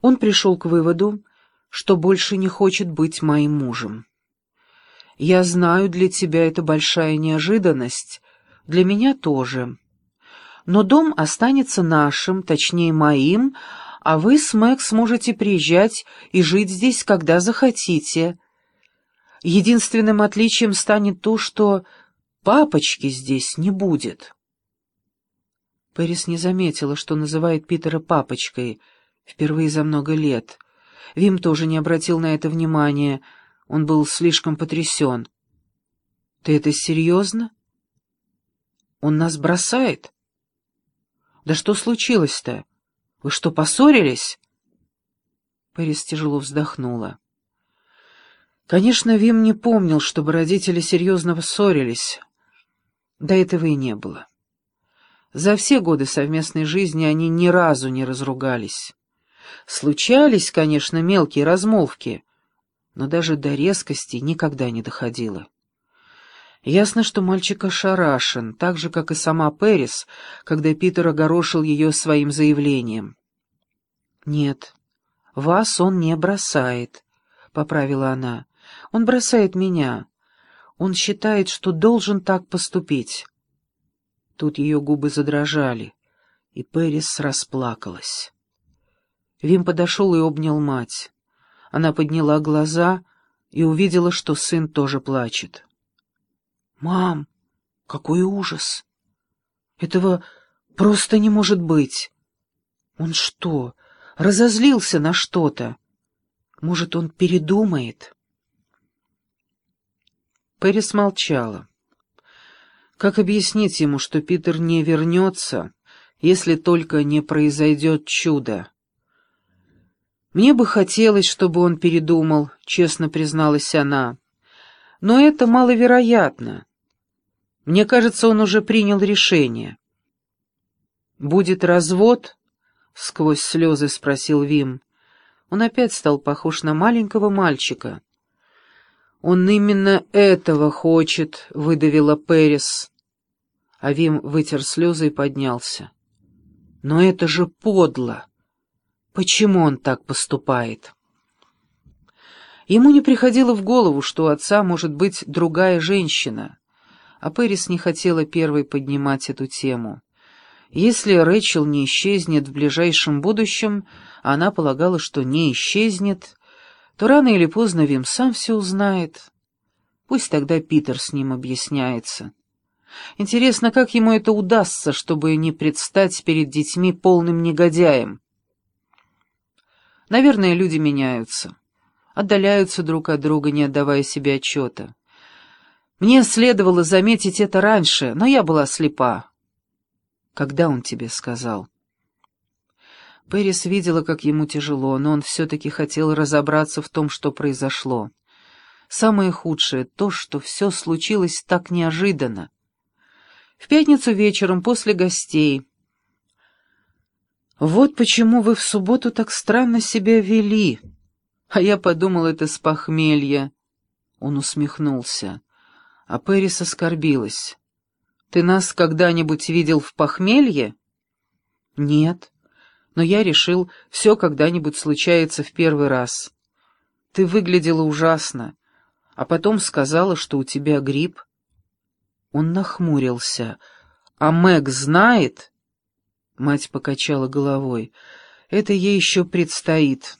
Он пришел к выводу, что больше не хочет быть моим мужем. Я знаю, для тебя это большая неожиданность, для меня тоже. Но дом останется нашим, точнее моим, а вы с Мэг сможете приезжать и жить здесь, когда захотите. Единственным отличием станет то, что папочки здесь не будет. Пэрис не заметила, что называет Питера папочкой впервые за много лет. Вим тоже не обратил на это внимания, он был слишком потрясен. «Ты это серьезно? Он нас бросает?» «Да что случилось-то? Вы что, поссорились?» Пэрис тяжело вздохнула. Конечно, Вим не помнил, чтобы родители серьезно ссорились. До этого и не было. За все годы совместной жизни они ни разу не разругались. Случались, конечно, мелкие размолвки, но даже до резкости никогда не доходило. Ясно, что мальчик ошарашен, так же, как и сама Пэрис, когда Питер огорошил ее своим заявлением. «Нет, вас он не бросает», — поправила она. «Он бросает меня. Он считает, что должен так поступить». Тут ее губы задрожали, и Пэрис расплакалась. Вим подошел и обнял мать. Она подняла глаза и увидела, что сын тоже плачет. «Мам, какой ужас! Этого просто не может быть! Он что, разозлился на что-то? Может, он передумает?» Пэрис молчала. Как объяснить ему, что Питер не вернется, если только не произойдет чудо? «Мне бы хотелось, чтобы он передумал», — честно призналась она. «Но это маловероятно. Мне кажется, он уже принял решение. «Будет развод?» — сквозь слезы спросил Вим. Он опять стал похож на маленького мальчика. «Он именно этого хочет», — выдавила Перес. А Вим вытер слезы и поднялся. «Но это же подло! Почему он так поступает?» Ему не приходило в голову, что у отца может быть другая женщина а Пэрис не хотела первой поднимать эту тему. Если Рэчел не исчезнет в ближайшем будущем, а она полагала, что не исчезнет, то рано или поздно Вим сам все узнает. Пусть тогда Питер с ним объясняется. Интересно, как ему это удастся, чтобы не предстать перед детьми полным негодяем? Наверное, люди меняются, отдаляются друг от друга, не отдавая себе отчета. Мне следовало заметить это раньше, но я была слепа. Когда он тебе сказал? Пэрис видела, как ему тяжело, но он все-таки хотел разобраться в том, что произошло. Самое худшее — то, что все случилось так неожиданно. В пятницу вечером после гостей. «Вот почему вы в субботу так странно себя вели. А я подумал, это с похмелья». Он усмехнулся. А Пэрис оскорбилась. «Ты нас когда-нибудь видел в похмелье?» «Нет, но я решил, все когда-нибудь случается в первый раз. Ты выглядела ужасно, а потом сказала, что у тебя грипп». Он нахмурился. «А Мэг знает?» Мать покачала головой. «Это ей еще предстоит».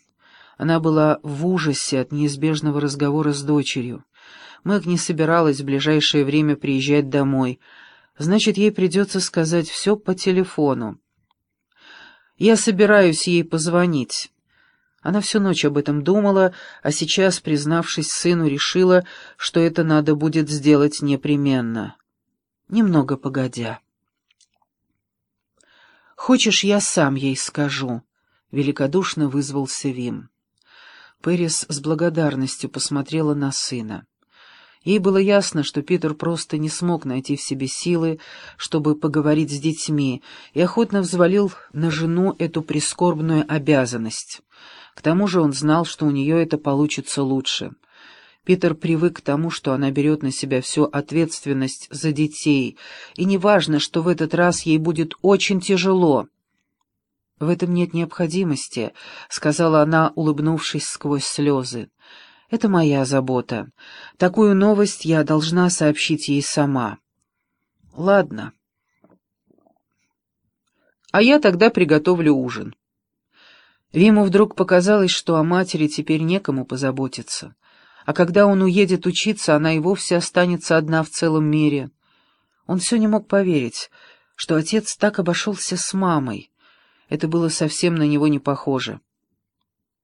Она была в ужасе от неизбежного разговора с дочерью. Мэг не собиралась в ближайшее время приезжать домой. Значит, ей придется сказать все по телефону. Я собираюсь ей позвонить. Она всю ночь об этом думала, а сейчас, признавшись сыну, решила, что это надо будет сделать непременно. Немного погодя. «Хочешь, я сам ей скажу?» — великодушно вызвался Вим. Пэрис с благодарностью посмотрела на сына. Ей было ясно, что Питер просто не смог найти в себе силы, чтобы поговорить с детьми, и охотно взвалил на жену эту прискорбную обязанность. К тому же он знал, что у нее это получится лучше. Питер привык к тому, что она берет на себя всю ответственность за детей, и неважно, что в этот раз ей будет очень тяжело. «В этом нет необходимости», — сказала она, улыбнувшись сквозь слезы. «Это моя забота. Такую новость я должна сообщить ей сама». «Ладно». «А я тогда приготовлю ужин». Виму вдруг показалось, что о матери теперь некому позаботиться. А когда он уедет учиться, она и вовсе останется одна в целом мире. Он все не мог поверить, что отец так обошелся с мамой. Это было совсем на него не похоже.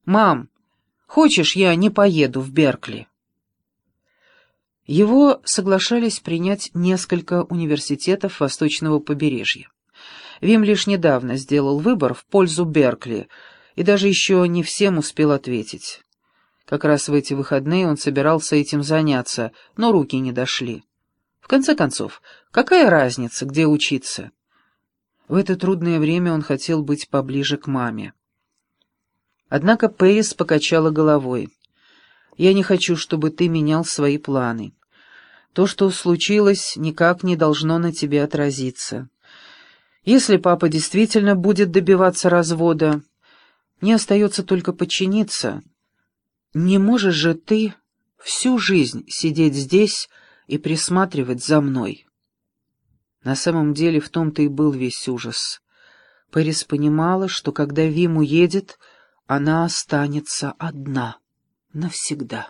«Мам, хочешь, я не поеду в Беркли?» Его соглашались принять несколько университетов восточного побережья. Вим лишь недавно сделал выбор в пользу Беркли и даже еще не всем успел ответить. Как раз в эти выходные он собирался этим заняться, но руки не дошли. В конце концов, какая разница, где учиться? В это трудное время он хотел быть поближе к маме. Однако Пейс покачала головой. «Я не хочу, чтобы ты менял свои планы. То, что случилось, никак не должно на тебе отразиться. Если папа действительно будет добиваться развода, мне остается только подчиниться. Не можешь же ты всю жизнь сидеть здесь и присматривать за мной?» На самом деле в том-то и был весь ужас. Пэрис понимала, что когда Вим уедет, она останется одна. Навсегда.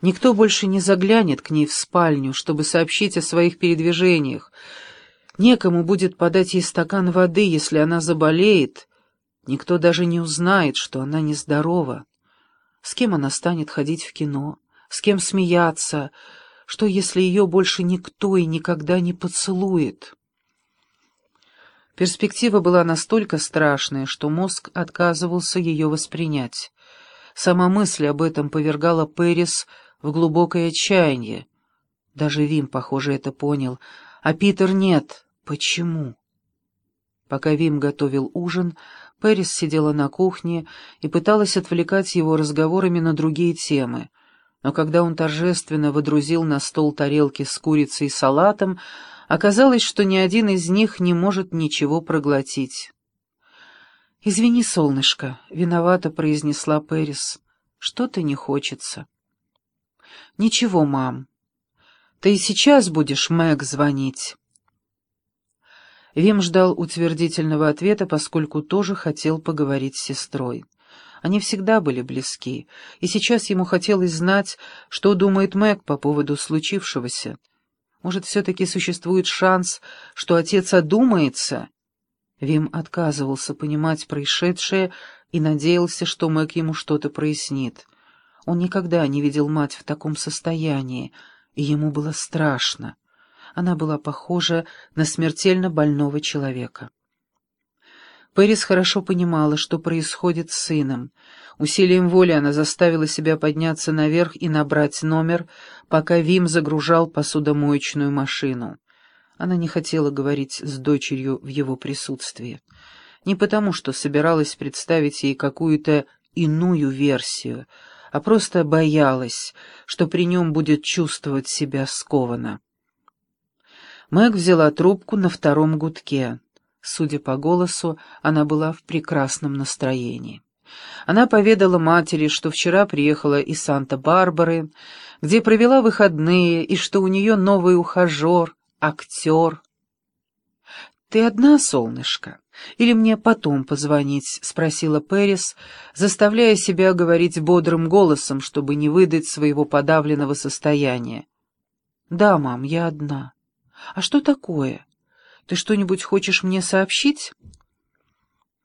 Никто больше не заглянет к ней в спальню, чтобы сообщить о своих передвижениях. Некому будет подать ей стакан воды, если она заболеет. Никто даже не узнает, что она нездорова. С кем она станет ходить в кино, с кем смеяться, что, если ее больше никто и никогда не поцелует? Перспектива была настолько страшная, что мозг отказывался ее воспринять. Сама мысль об этом повергала Пэрис в глубокое отчаяние. Даже Вим, похоже, это понял, а Питер нет. Почему? Пока Вим готовил ужин, Пэрис сидела на кухне и пыталась отвлекать его разговорами на другие темы — но когда он торжественно водрузил на стол тарелки с курицей и салатом, оказалось, что ни один из них не может ничего проглотить. «Извини, солнышко», — виновато произнесла Пэрис. «Что-то не хочется». «Ничего, мам. Ты и сейчас будешь Мэг звонить». Вим ждал утвердительного ответа, поскольку тоже хотел поговорить с сестрой. Они всегда были близки, и сейчас ему хотелось знать, что думает Мэг по поводу случившегося. Может, все-таки существует шанс, что отец одумается? Вим отказывался понимать происшедшее и надеялся, что Мэг ему что-то прояснит. Он никогда не видел мать в таком состоянии, и ему было страшно. Она была похожа на смертельно больного человека. Пэрис хорошо понимала, что происходит с сыном. Усилием воли она заставила себя подняться наверх и набрать номер, пока Вим загружал посудомоечную машину. Она не хотела говорить с дочерью в его присутствии. Не потому, что собиралась представить ей какую-то иную версию, а просто боялась, что при нем будет чувствовать себя скованно. Мэг взяла трубку на втором гудке. Судя по голосу, она была в прекрасном настроении. Она поведала матери, что вчера приехала из Санта-Барбары, где провела выходные, и что у нее новый ухажер, актер. «Ты одна, солнышко? Или мне потом позвонить?» — спросила Пэрис, заставляя себя говорить бодрым голосом, чтобы не выдать своего подавленного состояния. «Да, мам, я одна. А что такое?» Ты что-нибудь хочешь мне сообщить?»